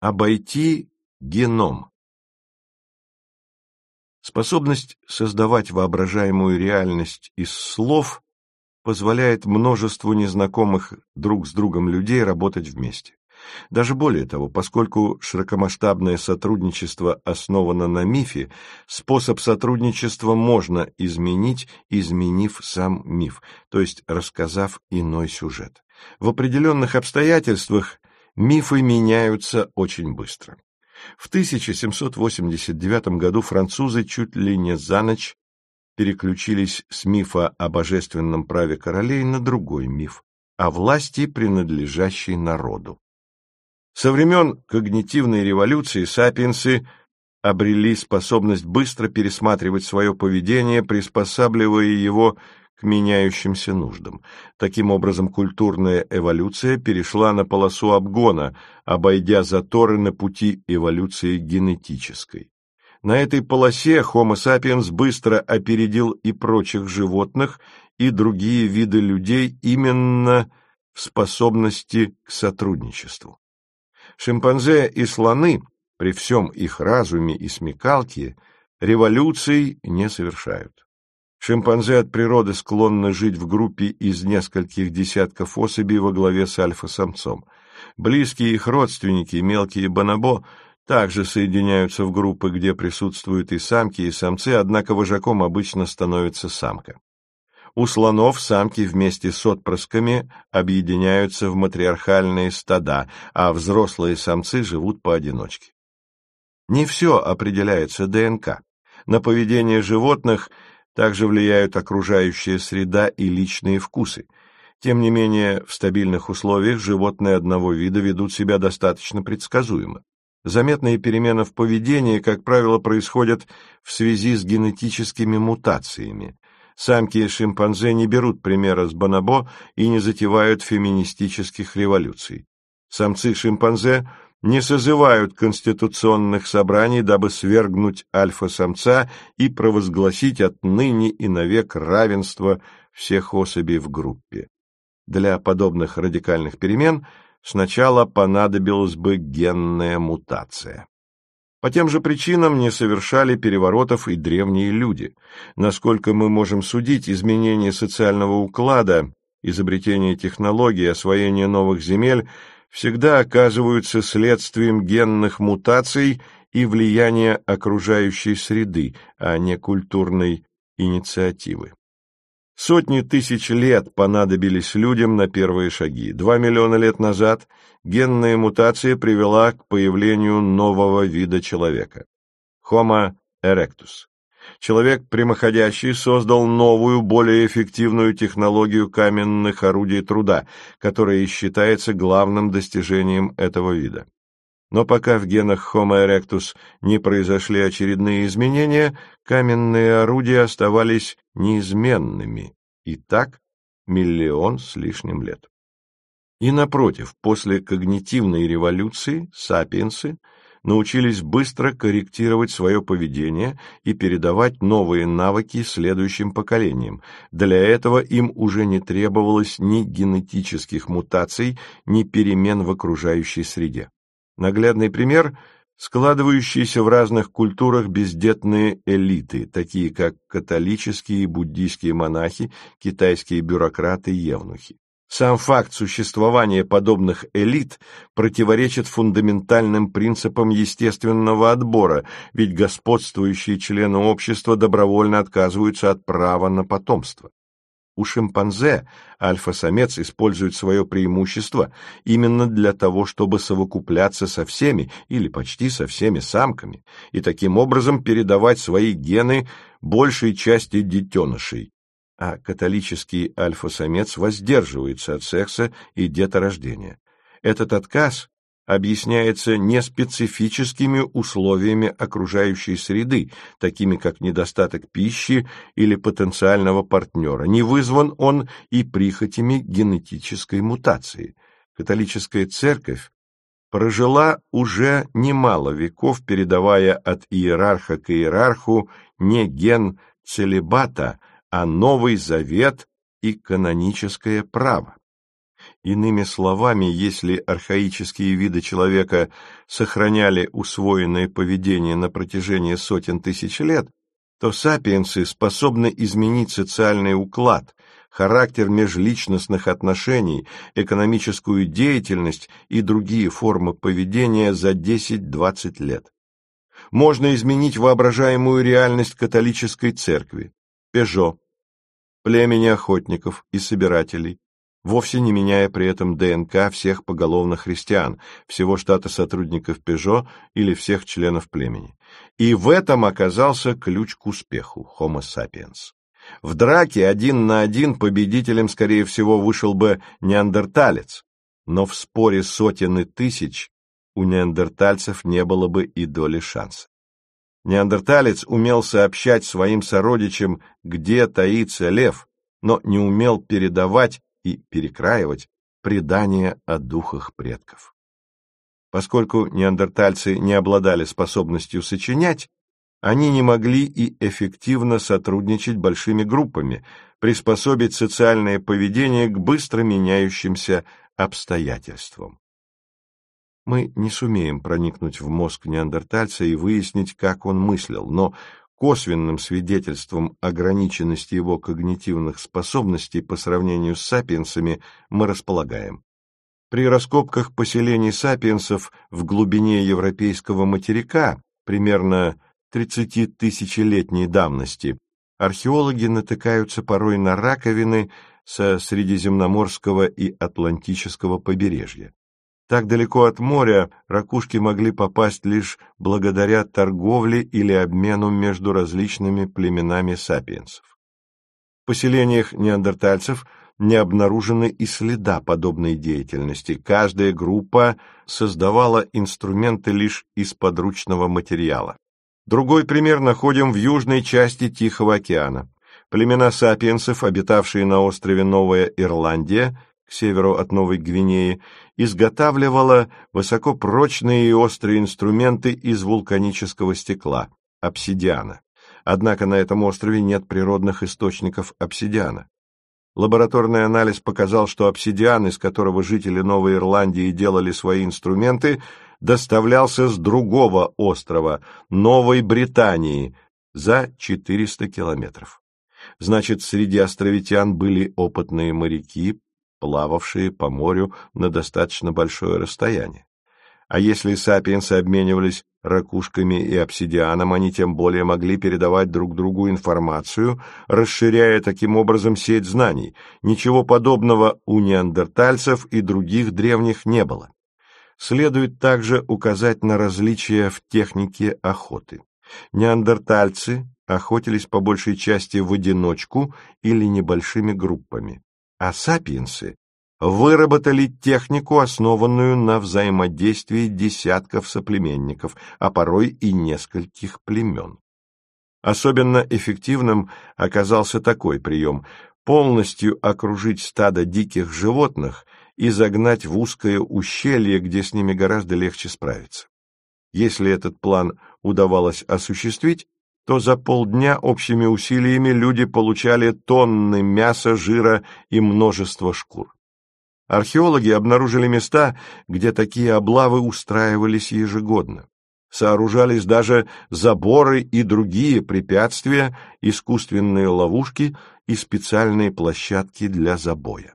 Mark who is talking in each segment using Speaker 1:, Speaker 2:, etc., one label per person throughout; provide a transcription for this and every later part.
Speaker 1: Обойти геном. Способность создавать воображаемую реальность из слов позволяет множеству незнакомых друг с другом людей работать вместе. Даже более того, поскольку широкомасштабное сотрудничество основано на мифе, способ сотрудничества можно изменить, изменив сам миф, то есть рассказав иной сюжет. В определенных обстоятельствах мифы меняются очень быстро. В 1789 году французы чуть ли не за ночь переключились с мифа о божественном праве королей на другой миф, о власти, принадлежащей народу. Со времен когнитивной революции сапиенсы обрели способность быстро пересматривать свое поведение, приспосабливая его к меняющимся нуждам. Таким образом, культурная эволюция перешла на полосу обгона, обойдя заторы на пути эволюции генетической. На этой полосе Homo sapiens быстро опередил и прочих животных, и другие виды людей именно в способности к сотрудничеству. Шимпанзе и слоны, при всем их разуме и смекалке, революций не совершают. Шимпанзе от природы склонны жить в группе из нескольких десятков особей во главе с альфа-самцом. Близкие их родственники, мелкие бонобо, также соединяются в группы, где присутствуют и самки, и самцы, однако вожаком обычно становится самка. У слонов самки вместе с отпрысками объединяются в матриархальные стада, а взрослые самцы живут поодиночке. Не все определяется ДНК. На поведение животных – также влияют окружающая среда и личные вкусы. Тем не менее, в стабильных условиях животные одного вида ведут себя достаточно предсказуемо. Заметные перемены в поведении, как правило, происходят в связи с генетическими мутациями. Самки шимпанзе не берут примера с бонобо и не затевают феминистических революций. Самцы шимпанзе не созывают конституционных собраний, дабы свергнуть альфа-самца и провозгласить отныне и навек равенство всех особей в группе. Для подобных радикальных перемен сначала понадобилась бы генная мутация. По тем же причинам не совершали переворотов и древние люди. Насколько мы можем судить, изменение социального уклада, изобретение технологий, освоение новых земель – всегда оказываются следствием генных мутаций и влияния окружающей среды, а не культурной инициативы. Сотни тысяч лет понадобились людям на первые шаги. Два миллиона лет назад генная мутация привела к появлению нового вида человека – Homo erectus. Человек прямоходящий создал новую, более эффективную технологию каменных орудий труда, которая считается главным достижением этого вида. Но пока в генах Homo erectus не произошли очередные изменения, каменные орудия оставались неизменными, и так миллион с лишним лет. И напротив, после когнитивной революции сапиенсы – научились быстро корректировать свое поведение и передавать новые навыки следующим поколениям. Для этого им уже не требовалось ни генетических мутаций, ни перемен в окружающей среде. Наглядный пример – складывающиеся в разных культурах бездетные элиты, такие как католические и буддийские монахи, китайские бюрократы и евнухи. Сам факт существования подобных элит противоречит фундаментальным принципам естественного отбора, ведь господствующие члены общества добровольно отказываются от права на потомство. У шимпанзе альфа-самец использует свое преимущество именно для того, чтобы совокупляться со всеми или почти со всеми самками и таким образом передавать свои гены большей части детенышей, а католический альфа-самец воздерживается от секса и деторождения. Этот отказ объясняется неспецифическими условиями окружающей среды, такими как недостаток пищи или потенциального партнера. Не вызван он и прихотями генетической мутации. Католическая церковь прожила уже немало веков, передавая от иерарха к иерарху не ген целебата, а Новый Завет и каноническое право. Иными словами, если архаические виды человека сохраняли усвоенное поведение на протяжении сотен тысяч лет, то сапиенсы способны изменить социальный уклад, характер межличностных отношений, экономическую деятельность и другие формы поведения за 10-20 лет. Можно изменить воображаемую реальность католической церкви, Пежо, племени охотников и собирателей, вовсе не меняя при этом ДНК всех поголовно христиан, всего штата сотрудников Пежо или всех членов племени. И в этом оказался ключ к успеху Homo sapiens. В драке один на один победителем, скорее всего, вышел бы неандерталец, но в споре сотен и тысяч у неандертальцев не было бы и доли шанса. Неандерталец умел сообщать своим сородичам, где таится лев, но не умел передавать и перекраивать предания о духах предков. Поскольку неандертальцы не обладали способностью сочинять, они не могли и эффективно сотрудничать большими группами, приспособить социальное поведение к быстро меняющимся обстоятельствам. Мы не сумеем проникнуть в мозг неандертальца и выяснить, как он мыслил, но косвенным свидетельством ограниченности его когнитивных способностей по сравнению с сапиенсами мы располагаем. При раскопках поселений сапиенсов в глубине европейского материка, примерно 30-тысячелетней давности, археологи натыкаются порой на раковины со Средиземноморского и Атлантического побережья. Так далеко от моря ракушки могли попасть лишь благодаря торговле или обмену между различными племенами сапиенсов. В поселениях неандертальцев не обнаружены и следа подобной деятельности. Каждая группа создавала инструменты лишь из подручного материала. Другой пример находим в южной части Тихого океана. Племена сапиенсов, обитавшие на острове Новая Ирландия, к северу от Новой Гвинеи, изготавливала высокопрочные и острые инструменты из вулканического стекла – обсидиана. Однако на этом острове нет природных источников обсидиана. Лабораторный анализ показал, что обсидиан, из которого жители Новой Ирландии делали свои инструменты, доставлялся с другого острова, Новой Британии, за 400 километров. Значит, среди островитян были опытные моряки, плававшие по морю на достаточно большое расстояние. А если сапиенсы обменивались ракушками и обсидианом, они тем более могли передавать друг другу информацию, расширяя таким образом сеть знаний. Ничего подобного у неандертальцев и других древних не было. Следует также указать на различия в технике охоты. Неандертальцы охотились по большей части в одиночку или небольшими группами а сапиенсы выработали технику, основанную на взаимодействии десятков соплеменников, а порой и нескольких племен. Особенно эффективным оказался такой прием – полностью окружить стадо диких животных и загнать в узкое ущелье, где с ними гораздо легче справиться. Если этот план удавалось осуществить, то за полдня общими усилиями люди получали тонны мяса, жира и множество шкур. Археологи обнаружили места, где такие облавы устраивались ежегодно. Сооружались даже заборы и другие препятствия, искусственные ловушки и специальные площадки для забоя.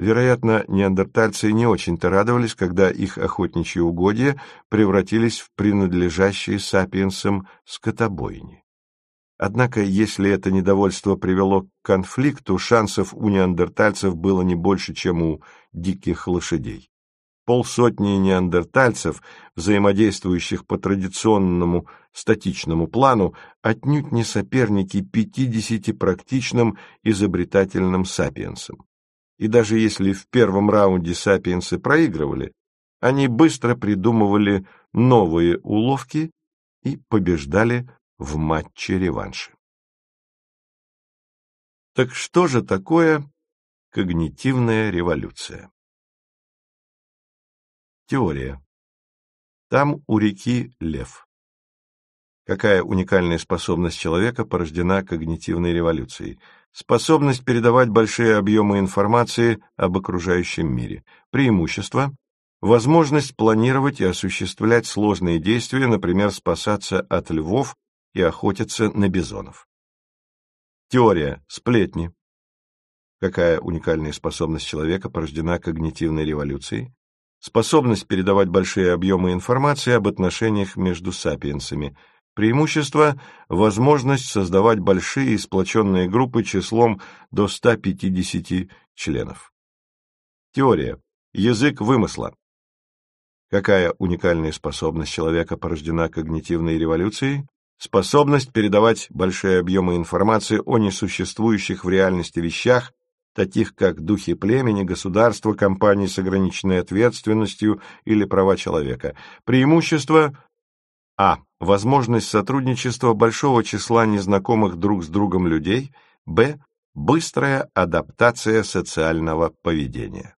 Speaker 1: Вероятно, неандертальцы не очень-то радовались, когда их охотничьи угодья превратились в принадлежащие сапиенсам скотобойни. Однако, если это недовольство привело к конфликту, шансов у неандертальцев было не больше, чем у диких лошадей. Полсотни неандертальцев, взаимодействующих по традиционному статичному плану, отнюдь не соперники 50 практичным изобретательным сапиенсам и даже если в первом раунде сапиенсы проигрывали, они быстро придумывали новые уловки и побеждали в матче-реванше. Так что же такое когнитивная революция? Теория. Там у реки лев. Какая уникальная способность человека порождена когнитивной революцией? Способность передавать большие объемы информации об окружающем мире. Преимущество – возможность планировать и осуществлять сложные действия, например, спасаться от львов и охотиться на бизонов. Теория. Сплетни. Какая уникальная способность человека порождена когнитивной революцией? Способность передавать большие объемы информации об отношениях между сапиенсами. Преимущество – возможность создавать большие сплоченные группы числом до 150 членов. Теория. Язык вымысла. Какая уникальная способность человека порождена когнитивной революцией? Способность передавать большие объемы информации о несуществующих в реальности вещах таких как духи племени, государства, компании с ограниченной ответственностью или права человека. Преимущество А. Возможность сотрудничества большого числа незнакомых друг с другом людей. Б. Быстрая адаптация социального поведения.